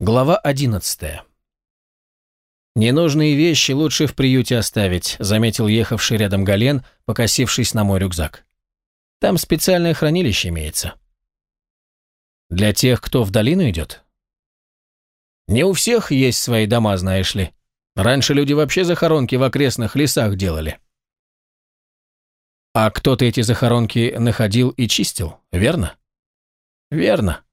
Глава 11. «Ненужные вещи лучше в приюте оставить», заметил ехавший рядом Гален, покосившись на мой рюкзак. «Там специальное хранилище имеется». «Для тех, кто в долину идет?» «Не у всех есть свои дома, знаешь ли. Раньше люди вообще захоронки в окрестных лесах делали». «А кто-то эти захоронки находил и чистил, верно?» «Верно.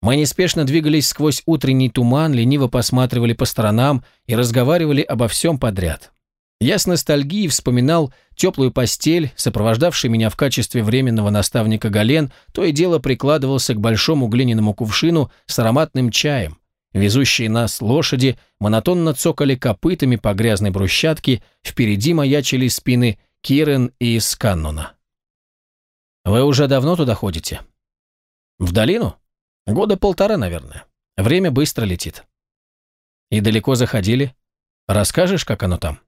Мы неспешно двигались сквозь утренний туман, лениво посматривали по сторонам и разговаривали обо всем подряд. Я с ностальгией вспоминал теплую постель, сопровождавший меня в качестве временного наставника Гален, то и дело прикладывался к большому глиняному кувшину с ароматным чаем. Везущие нас лошади монотонно цокали копытами по грязной брусчатке, впереди маячили спины Кирен и Сканнуна. «Вы уже давно туда ходите?» «В долину?» Года полтора, наверное. Время быстро летит. И далеко заходили? Расскажешь, как оно там?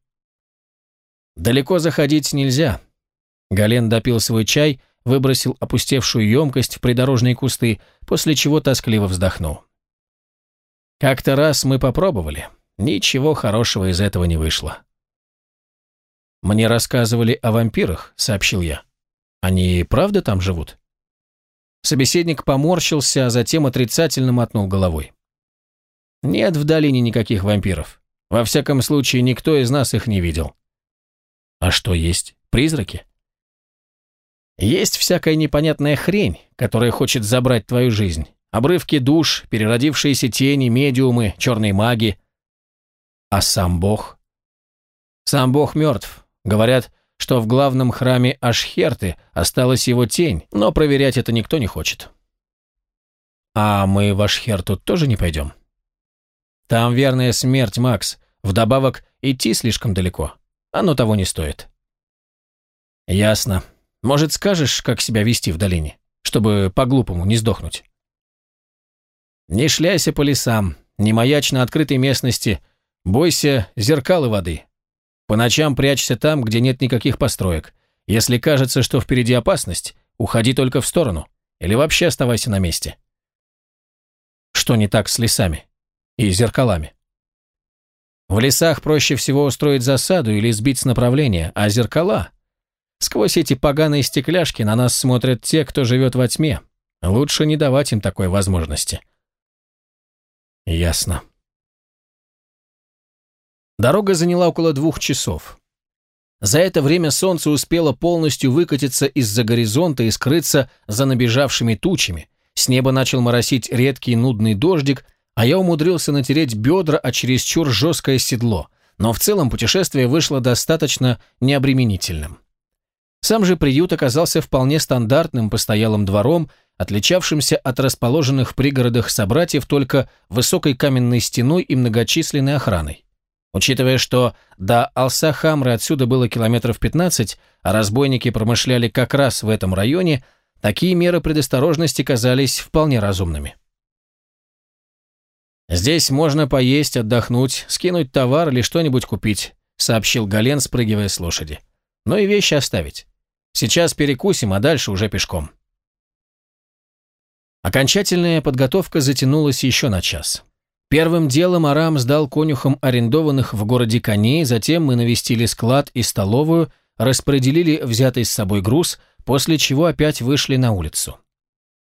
Далеко заходить нельзя. Гален допил свой чай, выбросил опустевшую емкость в придорожные кусты, после чего тоскливо вздохнул. Как-то раз мы попробовали. Ничего хорошего из этого не вышло. «Мне рассказывали о вампирах», — сообщил я. «Они правда там живут?» Собеседник поморщился, а затем отрицательно мотнул головой. «Нет в долине никаких вампиров. Во всяком случае, никто из нас их не видел». «А что есть? Призраки?» «Есть всякая непонятная хрень, которая хочет забрать твою жизнь. Обрывки душ, переродившиеся тени, медиумы, черные маги. А сам Бог?» «Сам Бог мертв. Говорят, что в главном храме Ашхерты осталась его тень, но проверять это никто не хочет. А мы в Ашхерту тоже не пойдем? Там верная смерть, Макс. Вдобавок, идти слишком далеко. Оно того не стоит. Ясно. Может, скажешь, как себя вести в долине, чтобы по-глупому не сдохнуть? Не шляйся по лесам, не маячь на открытой местности, бойся зеркал и воды. По ночам прячься там, где нет никаких построек. Если кажется, что впереди опасность, уходи только в сторону. Или вообще оставайся на месте. Что не так с лесами? И зеркалами? В лесах проще всего устроить засаду или сбить с направления, а зеркала? Сквозь эти поганые стекляшки на нас смотрят те, кто живет во тьме. Лучше не давать им такой возможности. Ясно. Дорога заняла около двух часов. За это время солнце успело полностью выкатиться из-за горизонта и скрыться за набежавшими тучами. С неба начал моросить редкий нудный дождик, а я умудрился натереть бедра о чересчур жесткое седло, но в целом путешествие вышло достаточно необременительным. Сам же приют оказался вполне стандартным постоялым двором, отличавшимся от расположенных в пригородах собратьев только высокой каменной стеной и многочисленной охраной. Учитывая, что до Алсахамры отсюда было километров 15, а разбойники промышляли как раз в этом районе, такие меры предосторожности казались вполне разумными. «Здесь можно поесть, отдохнуть, скинуть товар или что-нибудь купить», сообщил Гален, спрыгивая с лошади. «Но и вещи оставить. Сейчас перекусим, а дальше уже пешком». Окончательная подготовка затянулась еще на час. Первым делом Арам сдал конюхам арендованных в городе коней, затем мы навестили склад и столовую, распределили взятый с собой груз, после чего опять вышли на улицу.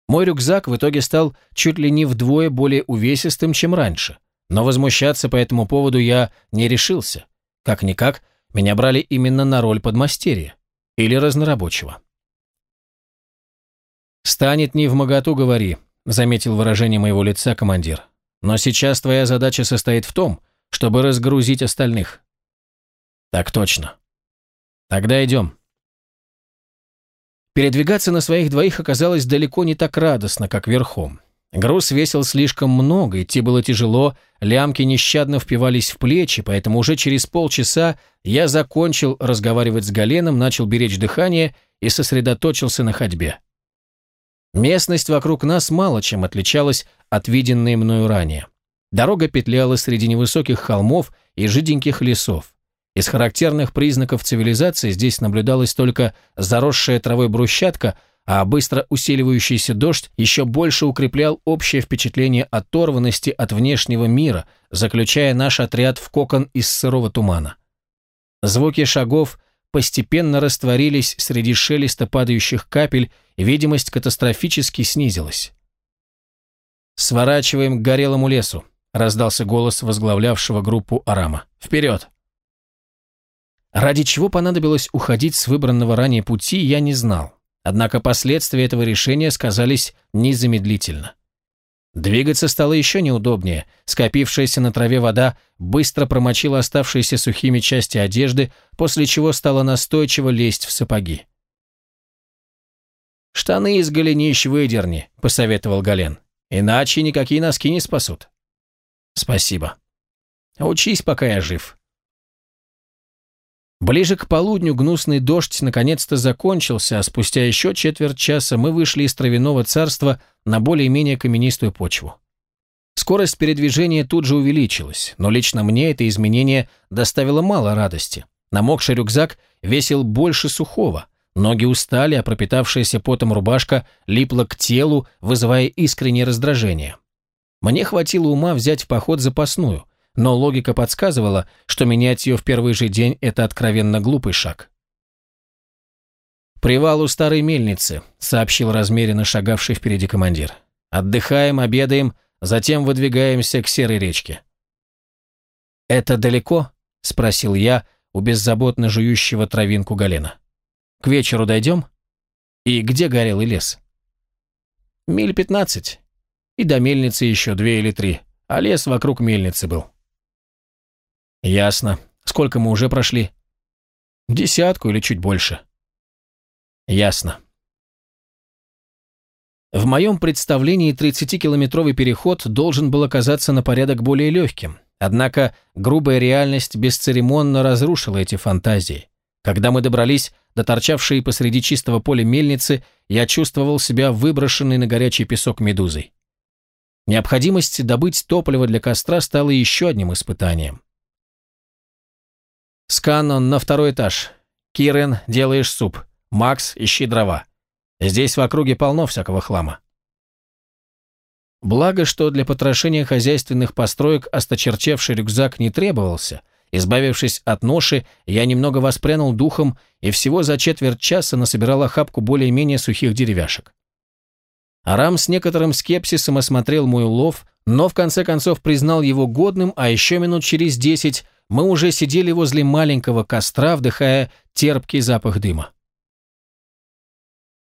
Мой рюкзак в итоге стал чуть ли не вдвое более увесистым, чем раньше, но возмущаться по этому поводу я не решился. Как-никак, меня брали именно на роль подмастерья или разнорабочего. «Станет не в моготу, говори», — заметил выражение моего лица командир. Но сейчас твоя задача состоит в том, чтобы разгрузить остальных. Так точно. Тогда идем. Передвигаться на своих двоих оказалось далеко не так радостно, как верхом. Груз весил слишком много, идти было тяжело, лямки нещадно впивались в плечи, поэтому уже через полчаса я закончил разговаривать с Галеном, начал беречь дыхание и сосредоточился на ходьбе. Местность вокруг нас мало чем отличалась от виденной мною ранее. Дорога петляла среди невысоких холмов и жиденьких лесов. Из характерных признаков цивилизации здесь наблюдалась только заросшая травой брусчатка, а быстро усиливающийся дождь еще больше укреплял общее впечатление оторванности от внешнего мира, заключая наш отряд в кокон из сырого тумана. Звуки шагов постепенно растворились среди шелеста падающих капель, и видимость катастрофически снизилась. «Сворачиваем к горелому лесу», — раздался голос возглавлявшего группу Арама. «Вперед!» Ради чего понадобилось уходить с выбранного ранее пути, я не знал. Однако последствия этого решения сказались незамедлительно. Двигаться стало еще неудобнее. Скопившаяся на траве вода быстро промочила оставшиеся сухими части одежды, после чего стала настойчиво лезть в сапоги. «Штаны из голенищ выдерни», — посоветовал Гален. «Иначе никакие носки не спасут». «Спасибо. Учись, пока я жив». Ближе к полудню гнусный дождь наконец-то закончился, а спустя еще четверть часа мы вышли из травяного царства на более-менее каменистую почву. Скорость передвижения тут же увеличилась, но лично мне это изменение доставило мало радости. Намокший рюкзак весил больше сухого, ноги устали, а пропитавшаяся потом рубашка липла к телу, вызывая искреннее раздражение. Мне хватило ума взять в поход запасную, но логика подсказывала, что менять ее в первый же день – это откровенно глупый шаг. «Привал у старой мельницы», – сообщил размеренно шагавший впереди командир. «Отдыхаем, обедаем, затем выдвигаемся к Серой речке». «Это далеко?» – спросил я у беззаботно жующего травинку Галена. «К вечеру дойдем? И где горелый лес?» «Миль пятнадцать. И до мельницы еще две или три, а лес вокруг мельницы был». «Ясно. Сколько мы уже прошли?» «Десятку или чуть больше». «Ясно». В моем представлении 30-километровый переход должен был оказаться на порядок более легким, однако грубая реальность бесцеремонно разрушила эти фантазии. Когда мы добрались до торчавшей посреди чистого поля мельницы, я чувствовал себя выброшенной на горячий песок медузой. Необходимость добыть топливо для костра стала еще одним испытанием. Сканон на второй этаж. Кирен, делаешь суп. Макс, ищи дрова. Здесь в округе полно всякого хлама. Благо, что для потрошения хозяйственных построек осточерчевший рюкзак не требовался. Избавившись от ноши, я немного воспрянул духом и всего за четверть часа насобирал охапку более-менее сухих деревяшек. Арам с некоторым скепсисом осмотрел мой улов, но в конце концов признал его годным, а еще минут через десять мы уже сидели возле маленького костра, вдыхая терпкий запах дыма.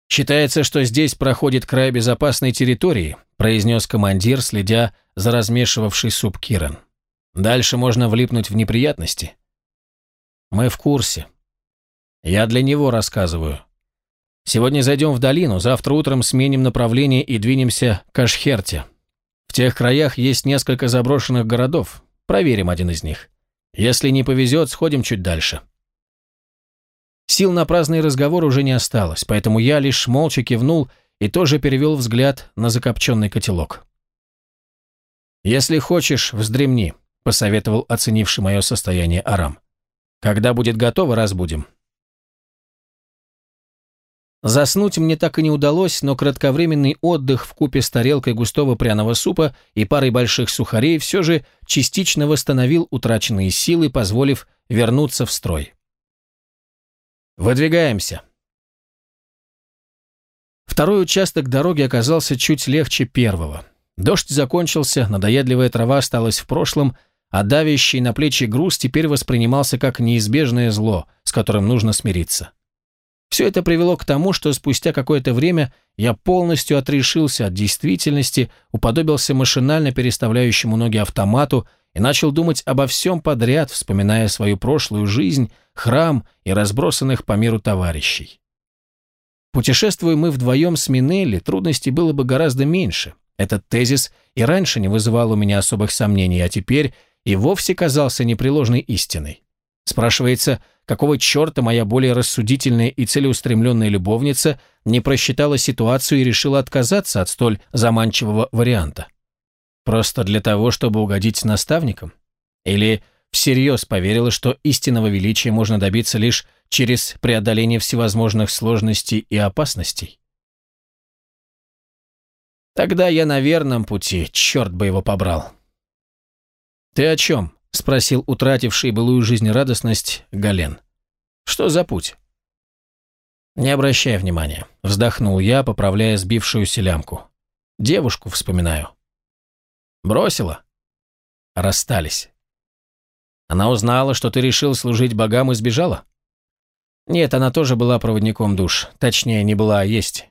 «Считается, что здесь проходит край безопасной территории», произнес командир, следя за размешивавший суп Киран. «Дальше можно влипнуть в неприятности». «Мы в курсе. Я для него рассказываю. Сегодня зайдем в долину, завтра утром сменим направление и двинемся к Ашхерте. В тех краях есть несколько заброшенных городов. Проверим один из них. Если не повезет, сходим чуть дальше. Сил на праздный разговор уже не осталось, поэтому я лишь молча кивнул и тоже перевел взгляд на закопченный котелок. «Если хочешь, вздремни», — посоветовал оценивший мое состояние Арам. «Когда будет готово, разбудим». Заснуть мне так и не удалось, но кратковременный отдых в купе с тарелкой густого пряного супа и парой больших сухарей все же частично восстановил утраченные силы, позволив вернуться в строй. «Выдвигаемся!» Второй участок дороги оказался чуть легче первого. Дождь закончился, надоедливая трава осталась в прошлом, а давящий на плечи груз теперь воспринимался как неизбежное зло, с которым нужно смириться. Все это привело к тому, что спустя какое-то время я полностью отрешился от действительности, уподобился машинально переставляющему ноги автомату и начал думать обо всем подряд, вспоминая свою прошлую жизнь, храм и разбросанных по миру товарищей. Путешествуя мы вдвоем с Минелли, трудностей было бы гораздо меньше. Этот тезис и раньше не вызывал у меня особых сомнений, а теперь и вовсе казался непреложной истиной. Спрашивается, какого черта моя более рассудительная и целеустремленная любовница не просчитала ситуацию и решила отказаться от столь заманчивого варианта? Просто для того, чтобы угодить наставникам? Или всерьез поверила, что истинного величия можно добиться лишь через преодоление всевозможных сложностей и опасностей? Тогда я на верном пути, черт бы его побрал. Ты о чем? Спросил утративший былую жизнерадостность Гален. Что за путь? Не обращай внимания. Вздохнул я, поправляя сбившуюся лямку. Девушку вспоминаю. Бросила? Расстались. Она узнала, что ты решил служить богам и сбежала? Нет, она тоже была проводником душ. Точнее, не была, а есть.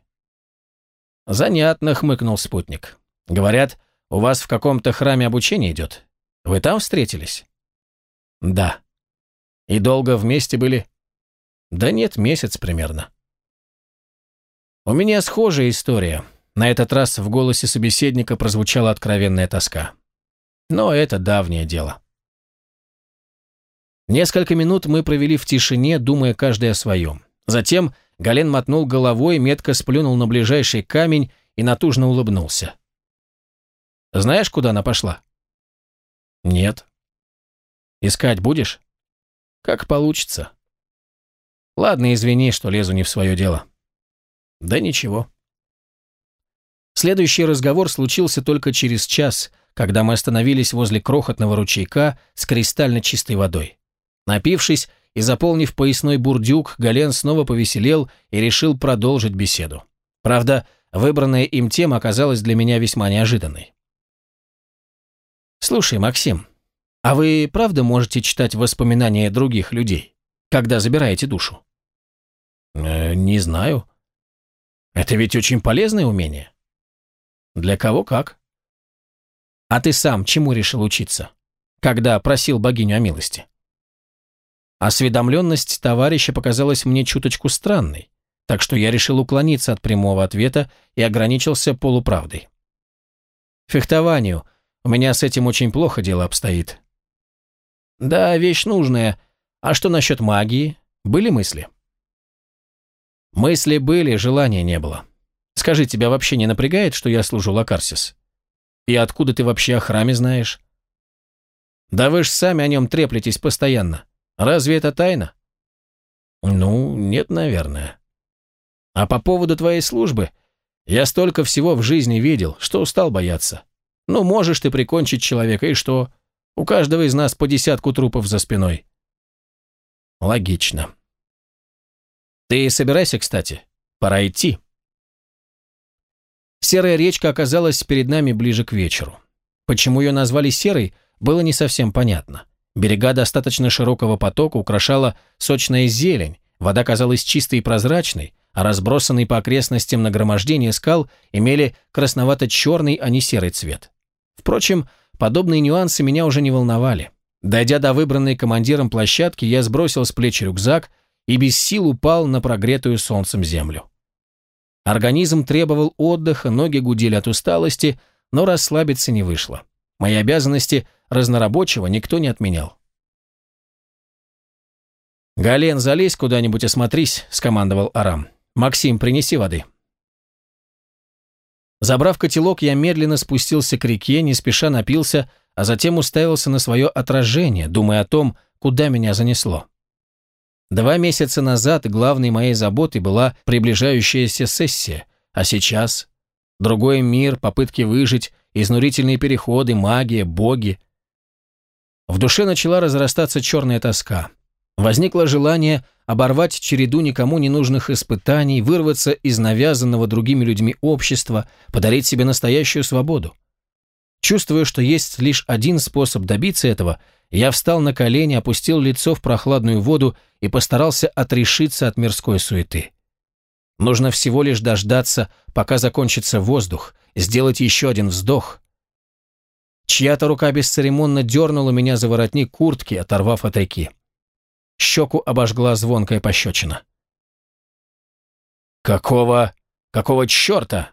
Занятно, хмыкнул спутник. Говорят, у вас в каком-то храме обучение идет. Вы там встретились? Да. И долго вместе были? Да нет, месяц примерно. У меня схожая история. На этот раз в голосе собеседника прозвучала откровенная тоска. Но это давнее дело. Несколько минут мы провели в тишине, думая каждый о своем. Затем Гален мотнул головой, метко сплюнул на ближайший камень и натужно улыбнулся. «Знаешь, куда она пошла?» «Нет». «Искать будешь?» «Как получится». «Ладно, извини, что лезу не в свое дело». «Да ничего». Следующий разговор случился только через час, когда мы остановились возле крохотного ручейка с кристально чистой водой. Напившись и заполнив поясной бурдюк, Гален снова повеселел и решил продолжить беседу. Правда, выбранная им тема оказалась для меня весьма неожиданной. «Слушай, Максим, а вы правда можете читать воспоминания других людей, когда забираете душу?» э, «Не знаю. Это ведь очень полезное умение». «Для кого как?» «А ты сам чему решил учиться, когда просил богиню о милости?» Осведомленность товарища показалась мне чуточку странной, так что я решил уклониться от прямого ответа и ограничился полуправдой. Фехтованию. У меня с этим очень плохо дело обстоит. Да, вещь нужная. А что насчет магии? Были мысли? Мысли были, желания не было. Скажи, тебя вообще не напрягает, что я служу Лакарсис? И откуда ты вообще о храме знаешь? Да вы ж сами о нем треплетесь постоянно. Разве это тайна? Ну, нет, наверное. А по поводу твоей службы, я столько всего в жизни видел, что устал бояться. Ну, можешь ты прикончить человека, и что? У каждого из нас по десятку трупов за спиной. Логично. Ты собирайся, кстати. Пора идти. Серая речка оказалась перед нами ближе к вечеру. Почему ее назвали серой, было не совсем понятно. Берега достаточно широкого потока украшала сочная зелень, вода казалась чистой и прозрачной, а разбросанные по окрестностям нагромождения скал имели красновато-черный, а не серый цвет. Впрочем, подобные нюансы меня уже не волновали. Дойдя до выбранной командиром площадки, я сбросил с плеч рюкзак и без сил упал на прогретую солнцем землю. Организм требовал отдыха, ноги гудели от усталости, но расслабиться не вышло. Мои обязанности разнорабочего никто не отменял. «Гален, залезь куда-нибудь, осмотрись», — скомандовал Арам. «Максим, принеси воды». Забрав котелок, я медленно спустился к реке, не спеша напился, а затем уставился на свое отражение, думая о том, куда меня занесло. Два месяца назад главной моей заботой была приближающаяся сессия, а сейчас другой мир, попытки выжить, изнурительные переходы, магия, боги. В душе начала разрастаться черная тоска. Возникло желание оборвать череду никому не нужных испытаний, вырваться из навязанного другими людьми общества, подарить себе настоящую свободу. Чувствуя, что есть лишь один способ добиться этого, я встал на колени, опустил лицо в прохладную воду и постарался отрешиться от мирской суеты. Нужно всего лишь дождаться, пока закончится воздух, сделать еще один вздох. Чья-то рука бесцеремонно дернула меня за воротник куртки, оторвав от реки. Щеку обожгла звонкая пощечина. «Какого... какого черта?»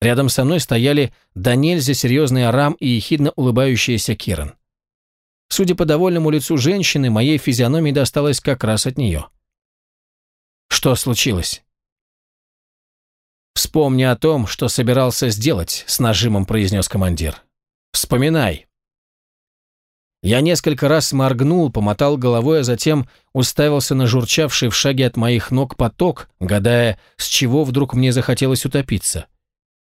Рядом со мной стояли до нельзя серьезный Арам и ехидно улыбающаяся Киран. Судя по довольному лицу женщины, моей физиономии досталось как раз от нее. «Что случилось?» «Вспомни о том, что собирался сделать», — с нажимом произнес командир. «Вспоминай». Я несколько раз моргнул, помотал головой, а затем уставился на журчавший в шаге от моих ног поток, гадая, с чего вдруг мне захотелось утопиться.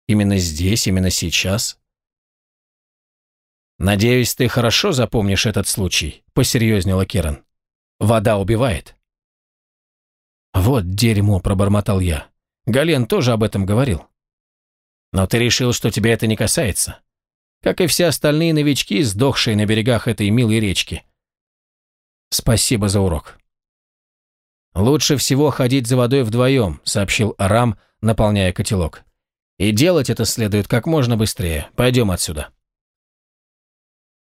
Именно здесь, именно сейчас? «Надеюсь, ты хорошо запомнишь этот случай», — посерьезнела Керан. «Вода убивает». «Вот дерьмо», — пробормотал я. Гален тоже об этом говорил. «Но ты решил, что тебя это не касается. Как и все остальные новички, сдохшие на берегах этой милой речки. Спасибо за урок». «Лучше всего ходить за водой вдвоем», — сообщил Арам, наполняя котелок. «И делать это следует как можно быстрее. Пойдем отсюда».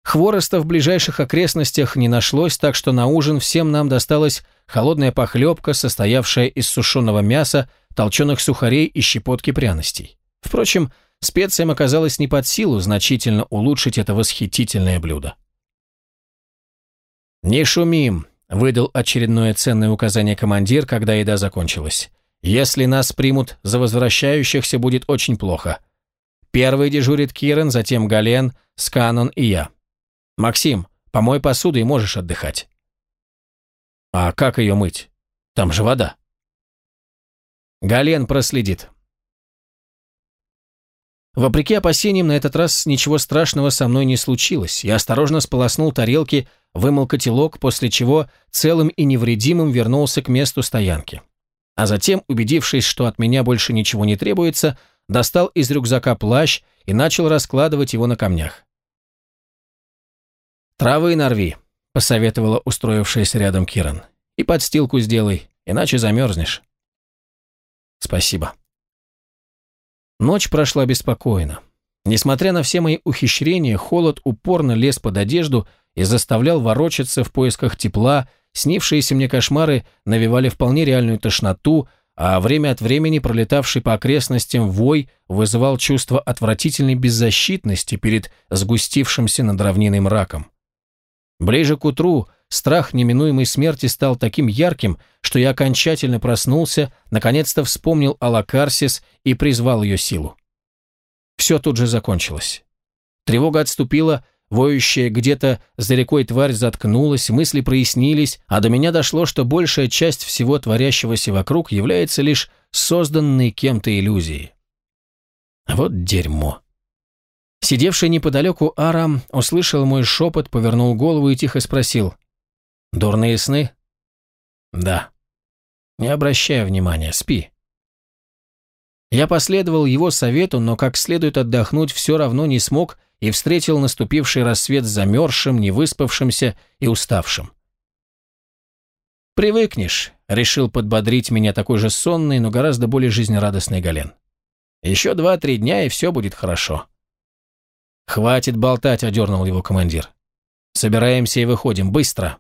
Хвороста в ближайших окрестностях не нашлось, так что на ужин всем нам досталась холодная похлебка, состоявшая из сушеного мяса, толченых сухарей и щепотки пряностей. Впрочем, специям оказалось не под силу значительно улучшить это восхитительное блюдо. «Не шумим», — выдал очередное ценное указание командир, когда еда закончилась. «Если нас примут за возвращающихся, будет очень плохо. Первый дежурит Кирен, затем Гален, Сканон и я. «Максим, помой посуду и можешь отдыхать». «А как ее мыть? Там же вода». Гален проследит. Вопреки опасениям, на этот раз ничего страшного со мной не случилось. Я осторожно сполоснул тарелки, вымыл котелок, после чего целым и невредимым вернулся к месту стоянки. А затем, убедившись, что от меня больше ничего не требуется, достал из рюкзака плащ и начал раскладывать его на камнях. «Травы нарви», — посоветовала устроившаяся рядом Киран. «И подстилку сделай, иначе замерзнешь». «Спасибо». Ночь прошла беспокойно. Несмотря на все мои ухищрения, холод упорно лез под одежду и заставлял ворочаться в поисках тепла, снившиеся мне кошмары навевали вполне реальную тошноту, а время от времени пролетавший по окрестностям вой вызывал чувство отвратительной беззащитности перед сгустившимся над равниной мраком. Ближе к утру страх неминуемой смерти стал таким ярким, что я окончательно проснулся, наконец-то вспомнил о Лакарсис и призвал ее силу. Все тут же закончилось. Тревога отступила, воющая где-то за рекой тварь заткнулась, мысли прояснились, а до меня дошло, что большая часть всего творящегося вокруг является лишь созданной кем-то иллюзией. Вот дерьмо. Сидевший неподалеку Арам услышал мой шепот, повернул голову и тихо спросил. «Дурные сны?» «Да». «Не обращай внимания, спи». Я последовал его совету, но как следует отдохнуть все равно не смог и встретил наступивший рассвет замерзшим, невыспавшимся и уставшим. «Привыкнешь», — решил подбодрить меня такой же сонный, но гораздо более жизнерадостный Гален. «Еще два-три дня, и все будет хорошо». «Хватит болтать», — одернул его командир. «Собираемся и выходим. Быстро!»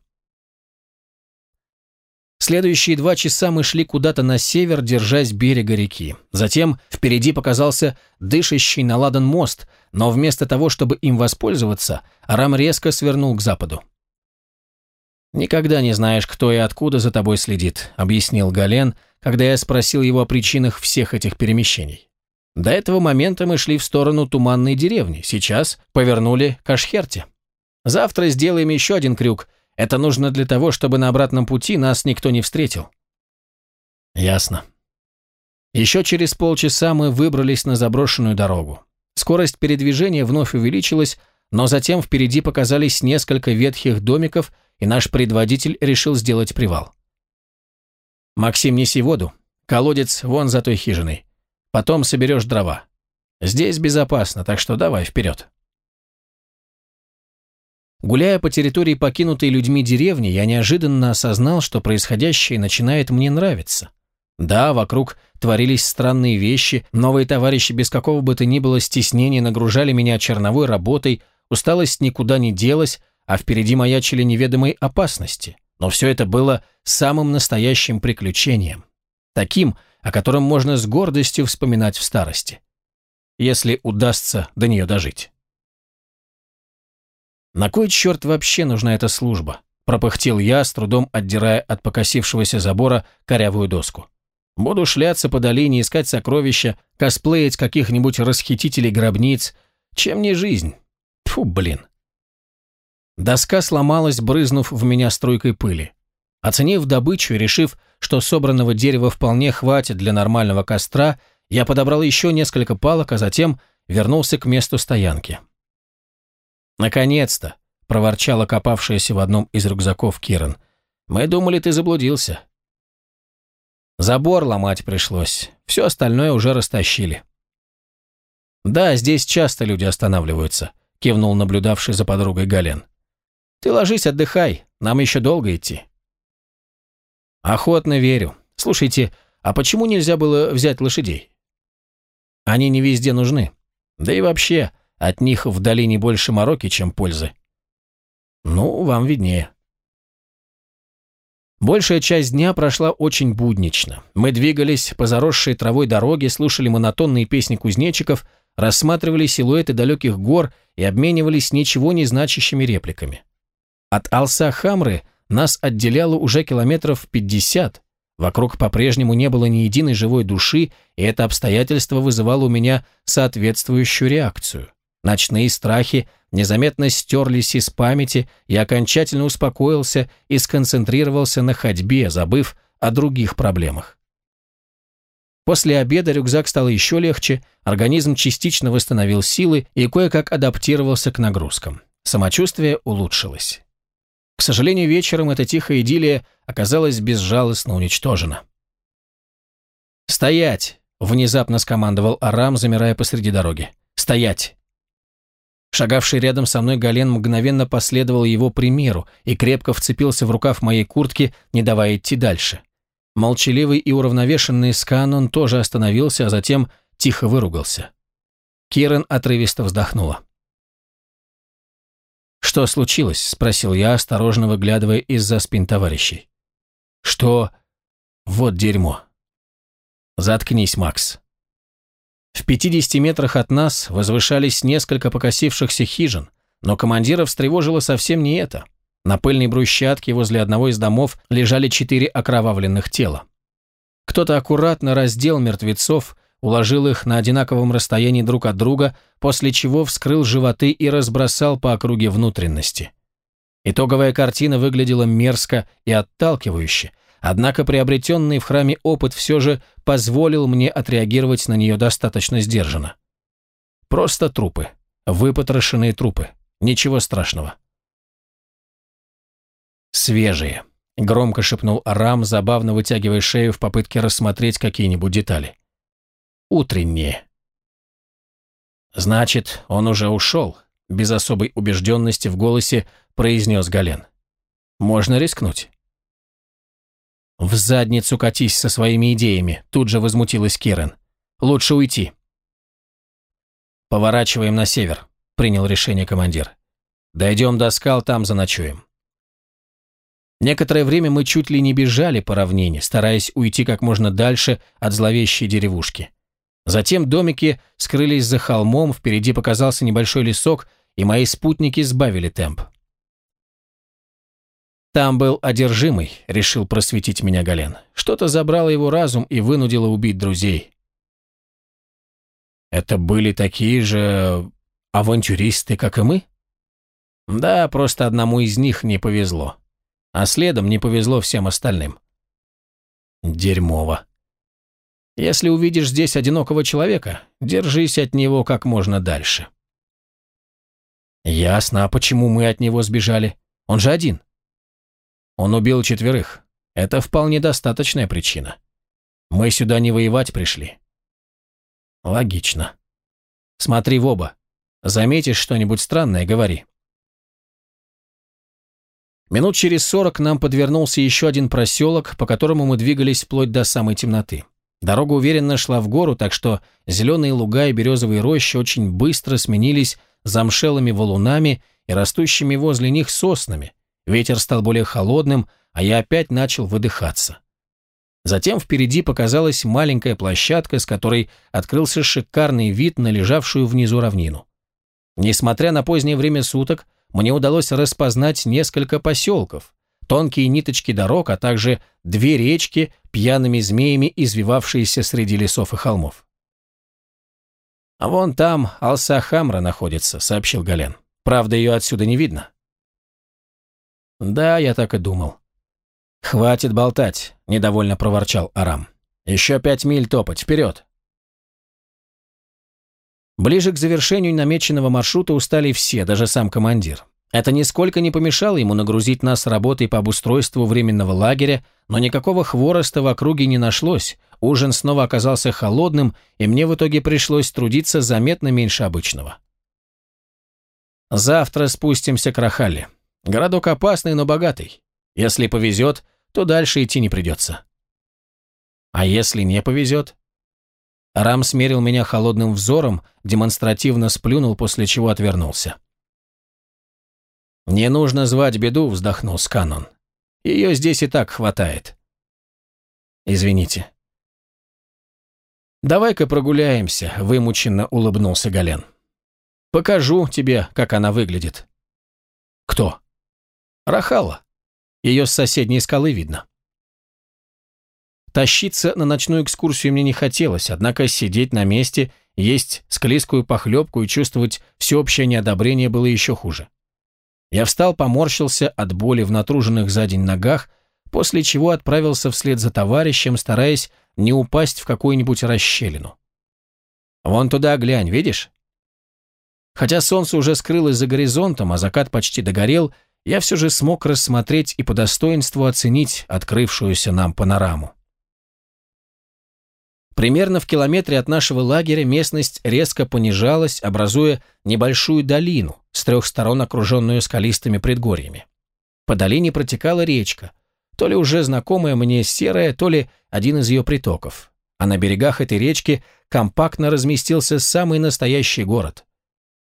Следующие два часа мы шли куда-то на север, держась берега реки. Затем впереди показался дышащий наладан мост, но вместо того, чтобы им воспользоваться, Арам резко свернул к западу. «Никогда не знаешь, кто и откуда за тобой следит», — объяснил Гален, когда я спросил его о причинах всех этих перемещений. До этого момента мы шли в сторону туманной деревни, сейчас повернули к Ашхерте. Завтра сделаем еще один крюк. Это нужно для того, чтобы на обратном пути нас никто не встретил. Ясно. Еще через полчаса мы выбрались на заброшенную дорогу. Скорость передвижения вновь увеличилась, но затем впереди показались несколько ветхих домиков, и наш предводитель решил сделать привал. «Максим, неси воду. Колодец вон за той хижиной. Потом соберешь дрова. Здесь безопасно, так что давай вперед. Гуляя по территории покинутой людьми деревни, я неожиданно осознал, что происходящее начинает мне нравиться. Да, вокруг творились странные вещи, новые товарищи без какого бы то ни было стеснения нагружали меня черновой работой, усталость никуда не делась, а впереди маячили неведомые опасности. Но все это было самым настоящим приключением. Таким, о котором можно с гордостью вспоминать в старости, если удастся до нее дожить. «На кой черт вообще нужна эта служба?» – пропыхтел я, с трудом отдирая от покосившегося забора корявую доску. «Буду шляться по долине, искать сокровища, косплеить каких-нибудь расхитителей гробниц. Чем не жизнь? Фу, блин!» Доска сломалась, брызнув в меня струйкой пыли. Оценив добычу и решив, что собранного дерева вполне хватит для нормального костра, я подобрал еще несколько палок, а затем вернулся к месту стоянки. «Наконец-то!» – проворчала копавшаяся в одном из рюкзаков Киран. «Мы думали, ты заблудился». Забор ломать пришлось, все остальное уже растащили. «Да, здесь часто люди останавливаются», – кивнул наблюдавший за подругой Гален. «Ты ложись, отдыхай, нам еще долго идти». «Охотно верю. Слушайте, а почему нельзя было взять лошадей?» «Они не везде нужны. Да и вообще, от них в долине больше мороки, чем пользы». «Ну, вам виднее». Большая часть дня прошла очень буднично. Мы двигались по заросшей травой дороге, слушали монотонные песни кузнечиков, рассматривали силуэты далеких гор и обменивались ничего не значащими репликами. От Алса-Хамры нас отделяло уже километров 50. Вокруг по-прежнему не было ни единой живой души, и это обстоятельство вызывало у меня соответствующую реакцию. Ночные страхи незаметно стерлись из памяти, я окончательно успокоился и сконцентрировался на ходьбе, забыв о других проблемах. После обеда рюкзак стал еще легче, организм частично восстановил силы и кое-как адаптировался к нагрузкам. Самочувствие улучшилось. К сожалению, вечером эта тихая идиллия оказалась безжалостно уничтожена. «Стоять!» – внезапно скомандовал Арам, замирая посреди дороги. «Стоять!» Шагавший рядом со мной Гален мгновенно последовал его примеру и крепко вцепился в рукав моей куртки, не давая идти дальше. Молчаливый и уравновешенный Сканон тоже остановился, а затем тихо выругался. Кирен отрывисто вздохнула. «Что случилось?» – спросил я, осторожно выглядывая из-за спин товарищей. «Что? Вот дерьмо». «Заткнись, Макс», в 50 метрах от нас возвышались несколько покосившихся хижин, но командира встревожило совсем не это. На пыльной брусчатке возле одного из домов лежали четыре окровавленных тела. Кто-то аккуратно раздел мертвецов, уложил их на одинаковом расстоянии друг от друга, после чего вскрыл животы и разбросал по округе внутренности. Итоговая картина выглядела мерзко и отталкивающе, Однако приобретенный в храме опыт все же позволил мне отреагировать на нее достаточно сдержанно. Просто трупы. Выпотрошенные трупы. Ничего страшного. «Свежие», — громко шепнул Арам, забавно вытягивая шею в попытке рассмотреть какие-нибудь детали. «Утренние». «Значит, он уже ушел», — без особой убежденности в голосе произнес Гален. «Можно рискнуть». «В задницу катись со своими идеями», – тут же возмутилась Кирен. «Лучше уйти». «Поворачиваем на север», – принял решение командир. «Дойдем до скал, там заночуем». Некоторое время мы чуть ли не бежали по равнине, стараясь уйти как можно дальше от зловещей деревушки. Затем домики скрылись за холмом, впереди показался небольшой лесок, и мои спутники сбавили темп. Там был одержимый, решил просветить меня Гален. Что-то забрало его разум и вынудило убить друзей. Это были такие же авантюристы, как и мы? Да, просто одному из них не повезло. А следом не повезло всем остальным. Дерьмово. Если увидишь здесь одинокого человека, держись от него как можно дальше. Ясно, а почему мы от него сбежали? Он же один. Он убил четверых. Это вполне достаточная причина. Мы сюда не воевать пришли. Логично. Смотри в оба. Заметишь что-нибудь странное, говори. Минут через сорок нам подвернулся еще один проселок, по которому мы двигались вплоть до самой темноты. Дорога уверенно шла в гору, так что зеленые луга и березовые рощи очень быстро сменились замшелыми валунами и растущими возле них соснами, Ветер стал более холодным, а я опять начал выдыхаться. Затем впереди показалась маленькая площадка, с которой открылся шикарный вид на лежавшую внизу равнину. Несмотря на позднее время суток, мне удалось распознать несколько поселков, тонкие ниточки дорог, а также две речки, пьяными змеями извивавшиеся среди лесов и холмов. «А вон там Алсахамра находится», — сообщил Гален. «Правда, ее отсюда не видно». «Да, я так и думал». «Хватит болтать», — недовольно проворчал Арам. «Еще пять миль топать, вперед!» Ближе к завершению намеченного маршрута устали все, даже сам командир. Это нисколько не помешало ему нагрузить нас работой по обустройству временного лагеря, но никакого хвороста в округе не нашлось, ужин снова оказался холодным, и мне в итоге пришлось трудиться заметно меньше обычного. Завтра спустимся к Рахале. Городок опасный, но богатый. Если повезет, то дальше идти не придется. А если не повезет? Рам смерил меня холодным взором, демонстративно сплюнул, после чего отвернулся. «Не нужно звать беду», — вздохнул Сканон. «Ее здесь и так хватает». «Извините». «Давай-ка прогуляемся», — вымученно улыбнулся Гален. «Покажу тебе, как она выглядит». «Кто?» «Рахала. Ее с соседней скалы видно». Тащиться на ночную экскурсию мне не хотелось, однако сидеть на месте, есть склизкую похлебку и чувствовать всеобщее неодобрение было еще хуже. Я встал, поморщился от боли в натруженных за день ногах, после чего отправился вслед за товарищем, стараясь не упасть в какую-нибудь расщелину. «Вон туда глянь, видишь?» Хотя солнце уже скрылось за горизонтом, а закат почти догорел, я все же смог рассмотреть и по достоинству оценить открывшуюся нам панораму. Примерно в километре от нашего лагеря местность резко понижалась, образуя небольшую долину, с трех сторон окруженную скалистыми предгорьями. По долине протекала речка, то ли уже знакомая мне серая, то ли один из ее притоков. А на берегах этой речки компактно разместился самый настоящий город.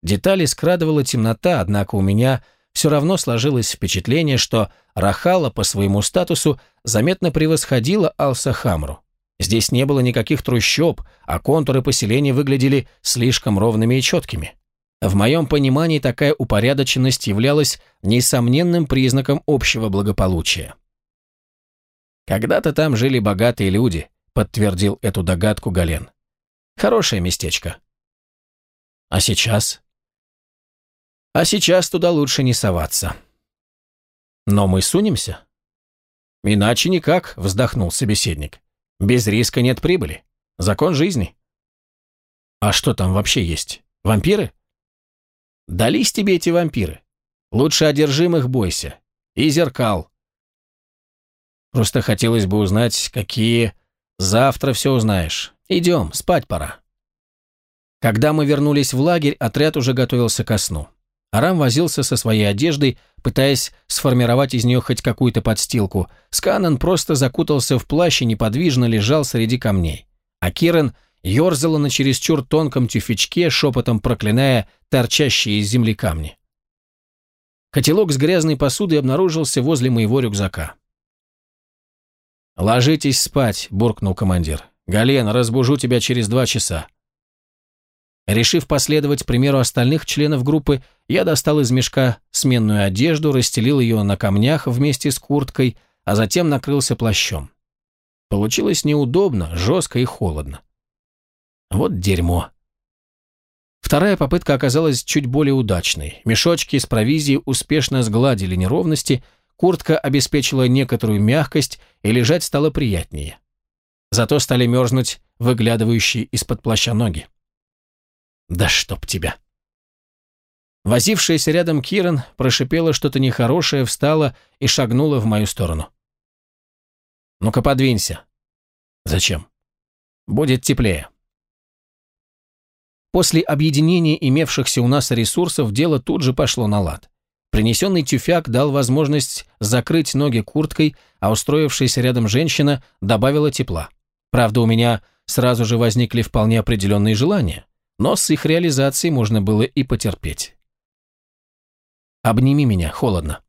Детали скрадывала темнота, однако у меня все равно сложилось впечатление, что Рахала по своему статусу заметно превосходила Алсахамру. Здесь не было никаких трущоб, а контуры поселения выглядели слишком ровными и четкими. В моем понимании такая упорядоченность являлась несомненным признаком общего благополучия. «Когда-то там жили богатые люди», — подтвердил эту догадку Гален. «Хорошее местечко». «А сейчас?» «А сейчас туда лучше не соваться». «Но мы сунемся?» «Иначе никак», — вздохнул собеседник. Без риска нет прибыли. Закон жизни. А что там вообще есть? Вампиры? Дались тебе эти вампиры. Лучше одержимых бойся. И зеркал. Просто хотелось бы узнать, какие... Завтра все узнаешь. Идем, спать пора. Когда мы вернулись в лагерь, отряд уже готовился ко сну. Арам возился со своей одеждой, пытаясь сформировать из нее хоть какую-то подстилку. Сканан просто закутался в плащ и неподвижно лежал среди камней. А Кирен ерзала на чересчур тонком тюфячке, шепотом проклиная торчащие из земли камни. Котелок с грязной посудой обнаружился возле моего рюкзака. «Ложитесь спать», — буркнул командир. «Гален, разбужу тебя через два часа». Решив последовать примеру остальных членов группы, я достал из мешка сменную одежду, расстелил ее на камнях вместе с курткой, а затем накрылся плащом. Получилось неудобно, жестко и холодно. Вот дерьмо. Вторая попытка оказалась чуть более удачной. Мешочки с провизией успешно сгладили неровности, куртка обеспечила некоторую мягкость, и лежать стало приятнее. Зато стали мерзнуть выглядывающие из-под плаща ноги. Да чтоб тебя. Возившаяся рядом Киран прошипела что-то нехорошее, встала и шагнула в мою сторону. «Ну-ка, подвинься». «Зачем?» «Будет теплее». После объединения имевшихся у нас ресурсов дело тут же пошло на лад. Принесенный тюфяк дал возможность закрыть ноги курткой, а устроившаяся рядом женщина добавила тепла. Правда, у меня сразу же возникли вполне определенные желания но с их реализацией можно было и потерпеть. «Обними меня, холодно».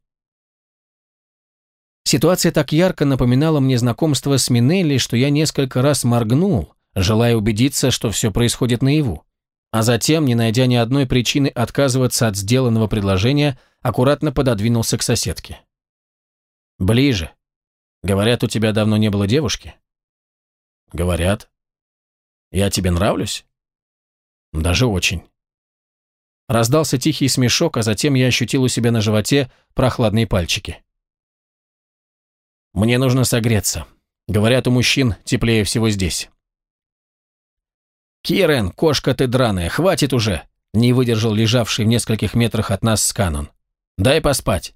Ситуация так ярко напоминала мне знакомство с Минелли, что я несколько раз моргнул, желая убедиться, что все происходит наяву. А затем, не найдя ни одной причины отказываться от сделанного предложения, аккуратно пододвинулся к соседке. «Ближе. Говорят, у тебя давно не было девушки?» «Говорят. Я тебе нравлюсь?» Даже очень. Раздался тихий смешок, а затем я ощутил у себя на животе прохладные пальчики. Мне нужно согреться. Говорят, у мужчин теплее всего здесь. «Кирен, кошка ты драная, хватит уже!» Не выдержал лежавший в нескольких метрах от нас Сканон. «Дай поспать».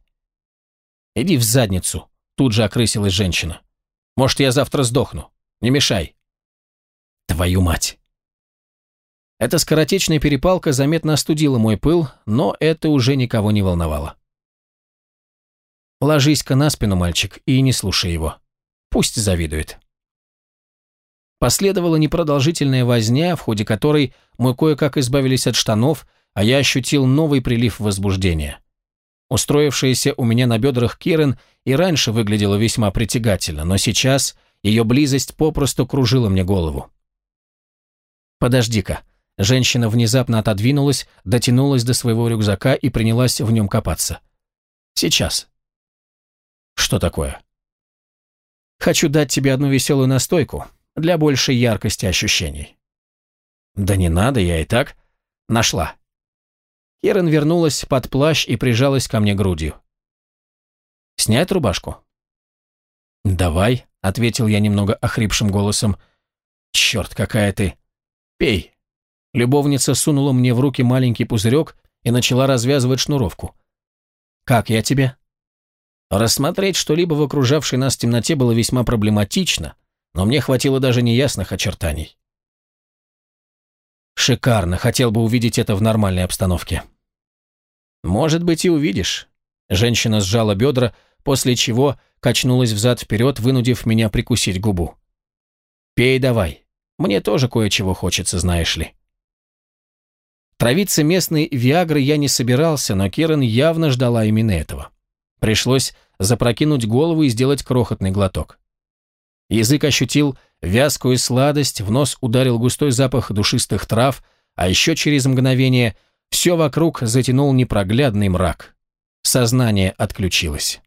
«Иди в задницу», — тут же окрысилась женщина. «Может, я завтра сдохну. Не мешай». «Твою мать!» Эта скоротечная перепалка заметно остудила мой пыл, но это уже никого не волновало. «Ложись-ка на спину, мальчик, и не слушай его. Пусть завидует». Последовала непродолжительная возня, в ходе которой мы кое-как избавились от штанов, а я ощутил новый прилив возбуждения. Устроившаяся у меня на бедрах Кирен и раньше выглядела весьма притягательно, но сейчас ее близость попросту кружила мне голову. «Подожди-ка». Женщина внезапно отодвинулась, дотянулась до своего рюкзака и принялась в нем копаться. «Сейчас». «Что такое?» «Хочу дать тебе одну веселую настойку для большей яркости ощущений. Да не надо, я и так. Нашла. Керен вернулась под плащ и прижалась ко мне грудью. «Снять рубашку?» «Давай», — ответил я немного охрипшим голосом. «Черт, какая ты! Пей!» Любовница сунула мне в руки маленький пузырек и начала развязывать шнуровку. «Как я тебе?» Рассмотреть что-либо в окружавшей нас темноте было весьма проблематично, но мне хватило даже неясных очертаний. Шикарно, хотел бы увидеть это в нормальной обстановке. Может быть и увидишь. Женщина сжала бедра, после чего качнулась взад-вперед, вынудив меня прикусить губу. Пей давай. Мне тоже кое-чего хочется, знаешь ли. Травиться местной Виагры я не собирался, но Киран явно ждала именно этого. Пришлось запрокинуть голову и сделать крохотный глоток. Язык ощутил вязкую сладость, в нос ударил густой запах душистых трав, а еще через мгновение все вокруг затянул непроглядный мрак. Сознание отключилось.